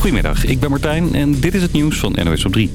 Goedemiddag, ik ben Martijn en dit is het nieuws van NOS op 3.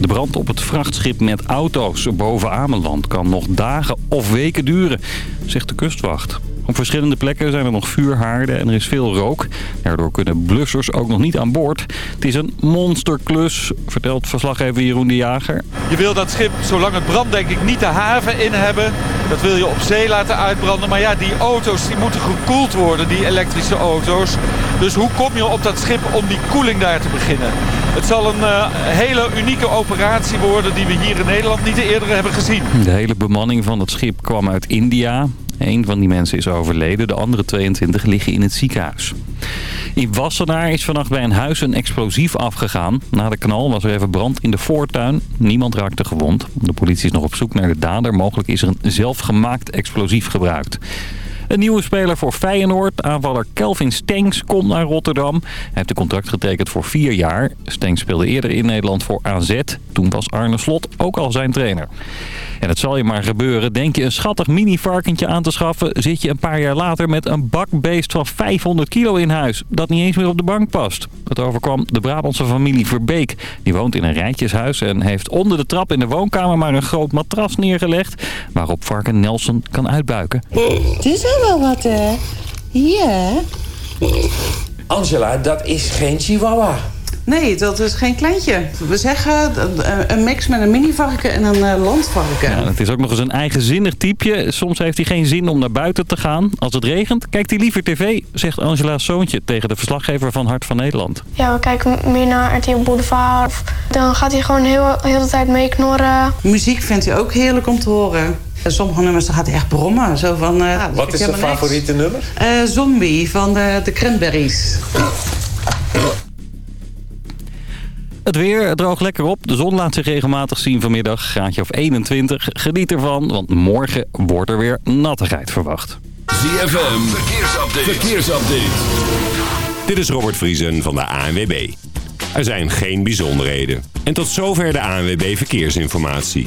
De brand op het vrachtschip met auto's boven Ameland kan nog dagen of weken duren, zegt de kustwacht. Op verschillende plekken zijn er nog vuurhaarden en er is veel rook. Daardoor kunnen blussers ook nog niet aan boord. Het is een monsterklus, vertelt verslaggever Jeroen de Jager. Je wil dat schip, zolang het brandt, denk ik niet de haven in hebben. Dat wil je op zee laten uitbranden. Maar ja, die auto's die moeten gekoeld worden, die elektrische auto's. Dus hoe kom je op dat schip om die koeling daar te beginnen? Het zal een uh, hele unieke operatie worden die we hier in Nederland niet eerder hebben gezien. De hele bemanning van het schip kwam uit India. Een van die mensen is overleden, de andere 22 liggen in het ziekenhuis. In Wassenaar is vannacht bij een huis een explosief afgegaan. Na de knal was er even brand in de voortuin. Niemand raakte gewond. De politie is nog op zoek naar de dader. Mogelijk is er een zelfgemaakt explosief gebruikt. Een nieuwe speler voor Feyenoord, aanvaller Kelvin Stengs, komt naar Rotterdam. Hij heeft een contract getekend voor vier jaar. Stengs speelde eerder in Nederland voor AZ. Toen was Arne Slot ook al zijn trainer. En het zal je maar gebeuren. Denk je een schattig mini-varkentje aan te schaffen... zit je een paar jaar later met een bakbeest van 500 kilo in huis... dat niet eens meer op de bank past. Het overkwam de Brabantse familie Verbeek. Die woont in een rijtjeshuis en heeft onder de trap in de woonkamer... maar een groot matras neergelegd... waarop varken Nelson kan uitbuiken. Het is wel wat, hè? Ja. Angela, dat is geen chihuahua. Nee, dat is geen kleintje. We zeggen een mix met een minivarken en een uh, landvarken. Ja, het is ook nog eens een eigenzinnig typeje. Soms heeft hij geen zin om naar buiten te gaan. Als het regent, kijkt hij liever tv, zegt Angela's zoontje tegen de verslaggever van Hart van Nederland. Ja, we kijken meer naar RTL Boulevard. Dan gaat hij gewoon heel, heel de tijd meeknorren. Muziek vindt hij ook heerlijk om te horen. Sommige nummers dan gaat hij echt brommen. Zo van, uh, Wat is zijn favoriete nummer? Uh, Zombie van de, de Cranberries. Het weer droog lekker op. De zon laat zich regelmatig zien vanmiddag. Graadje of 21. Geniet ervan, want morgen wordt er weer nattigheid verwacht. ZFM, verkeersupdate. verkeersupdate. Dit is Robert Vriesen van de ANWB. Er zijn geen bijzonderheden. En tot zover de ANWB Verkeersinformatie.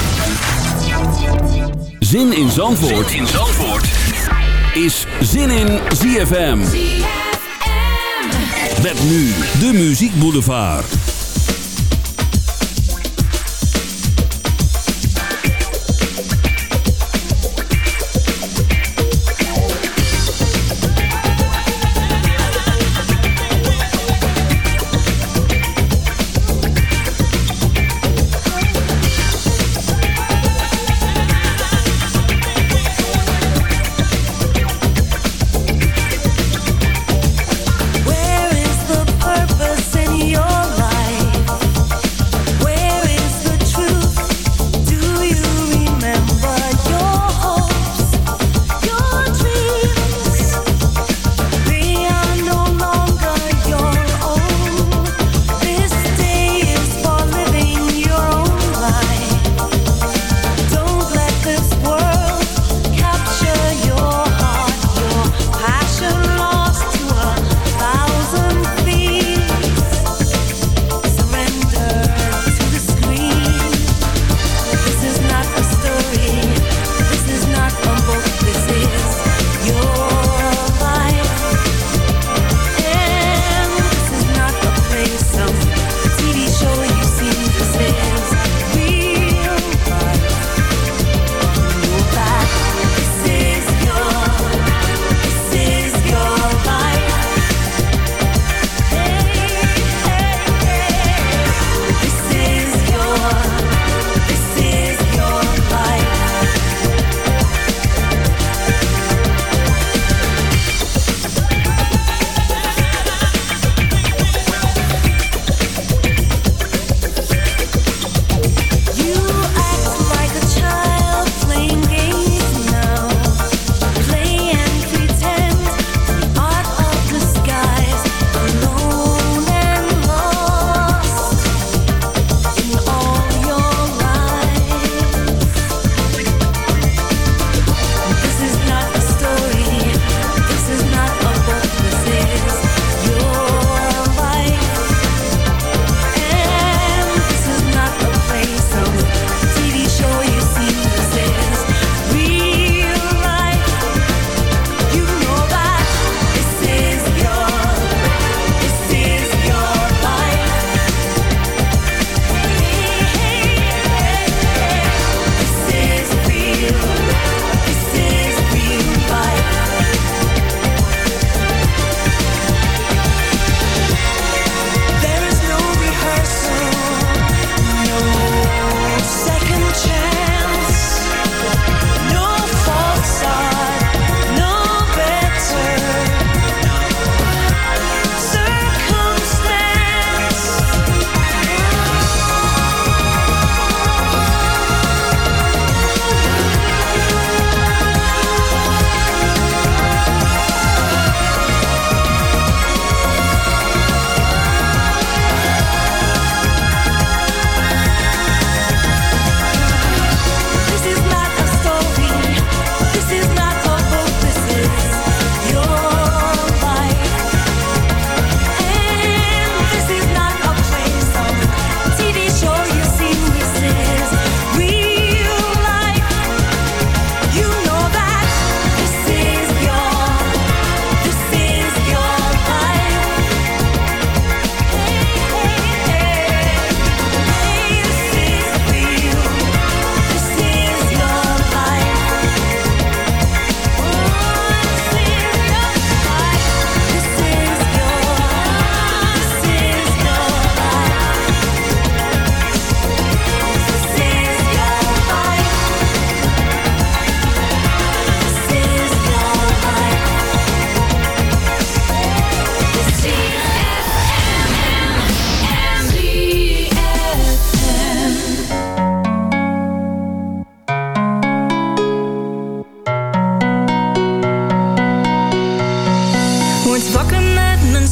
Zin in Zandvoort, zin in Zandvoort. is Zin in ZFM. Met nu de Muziek Boulevard.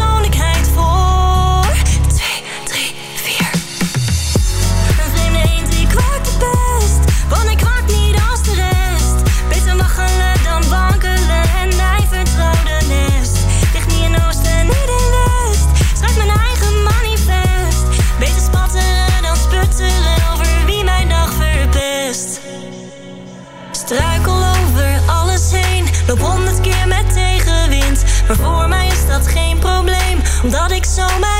persoonlijkheid voor. 2, 3, 4. Een vreemde eend die kwakt het best. Want ik kwak niet als de rest. Beter waggelen dan wankelen. En hij vertrouwde nest. Ligt niet in oosten, niet in west. Schrijf mijn eigen manifest. Beter spatteren dan sputteren over wie mijn dag verpest. Struikel over alles heen. Loop honderd keer met tegenwind. Maar voor mij Omdat ik zo mijn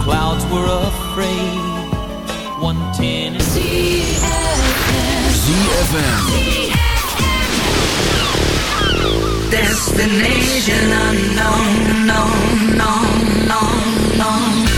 Clouds were afraid. One ten ZFM. Destination unknown, no, no, no, no.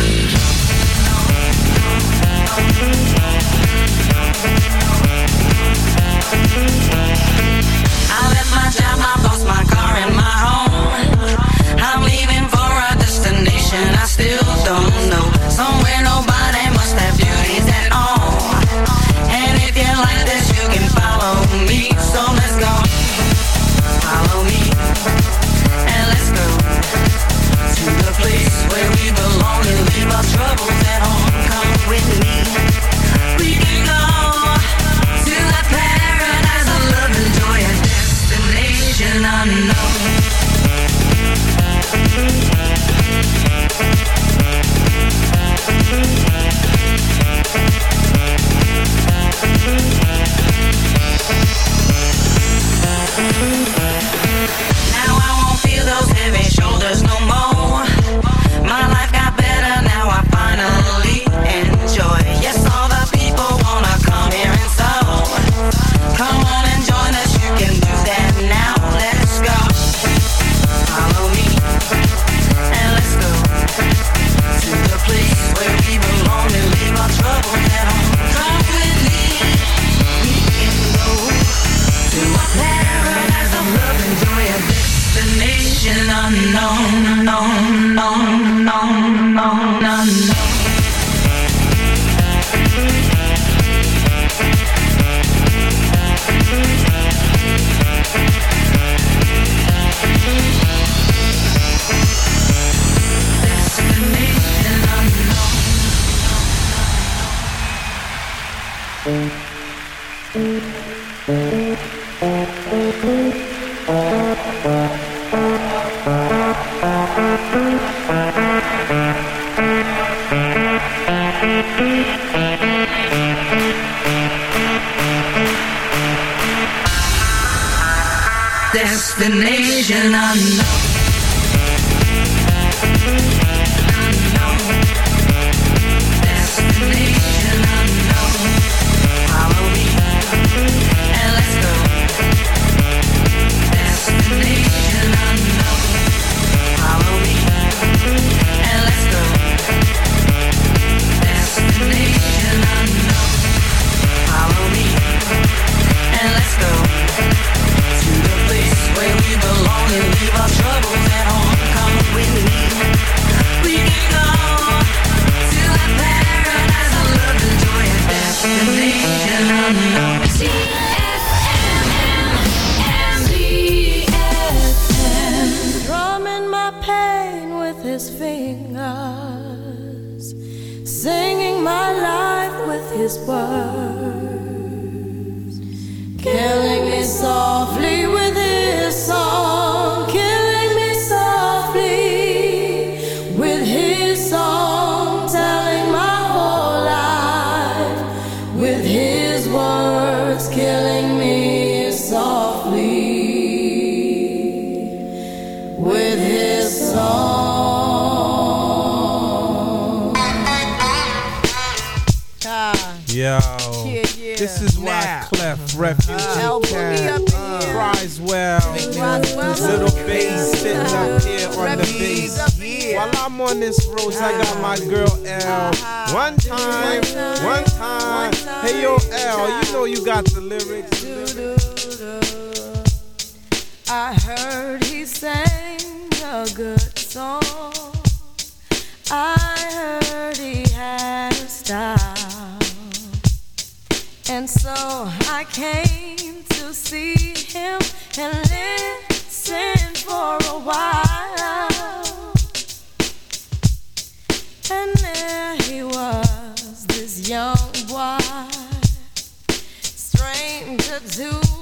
To my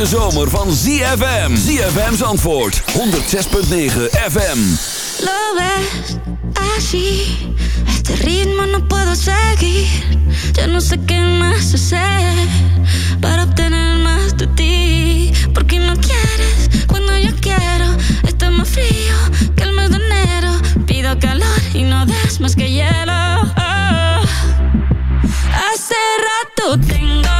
Hete zomer van ZFM. ZFM's antwoord. 106.9 FM. Lo ves así, este ritmo no puedo seguir. Ya no sé qué más hacer para obtener más de ti. Porque no quieres cuando yo quiero. Está más frío que el mes de enero. Pido calor y no das más que hielo. Oh. Hace rato tengo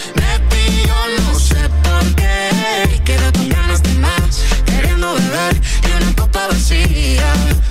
de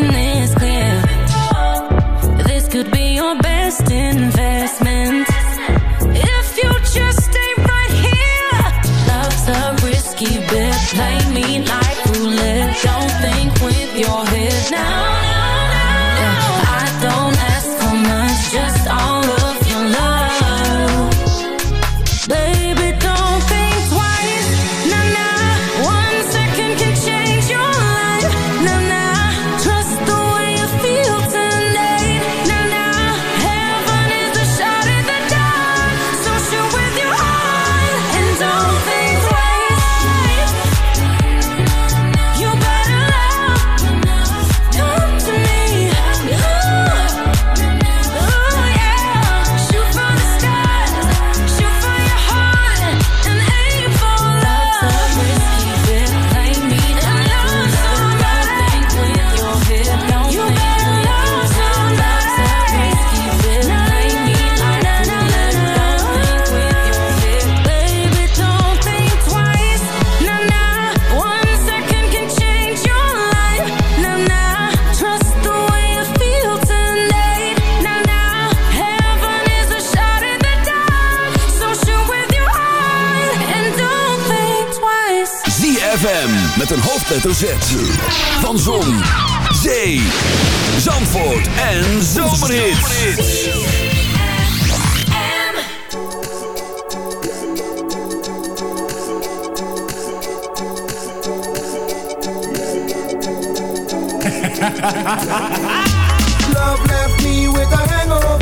This Van Zon, Zee, Zandvoort en Zomerhits. Love left me with a hangover.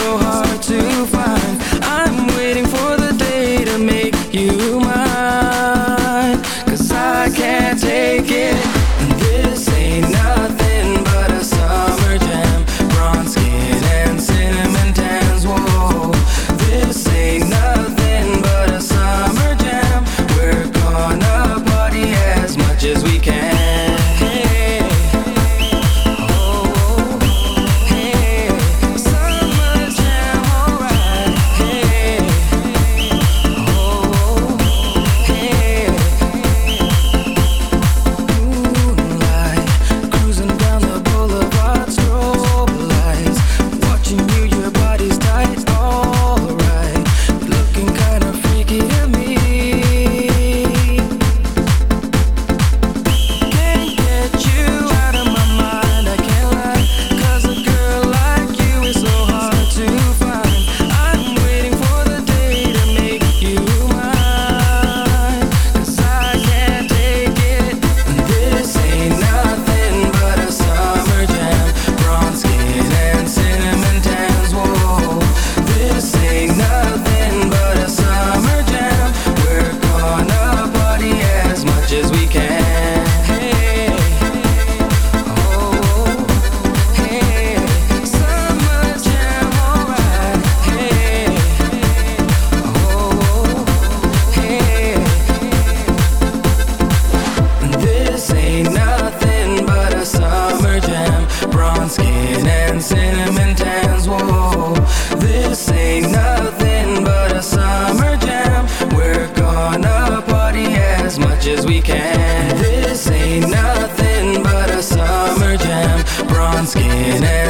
so hard